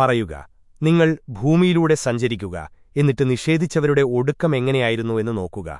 പറയുക നിങ്ങൾ ഭൂമിയിലൂടെ സഞ്ചരിക്കുക എന്നിട്ട് നിഷേധിച്ചവരുടെ ഒടുക്കം എങ്ങനെയായിരുന്നു എന്ന് നോക്കുക.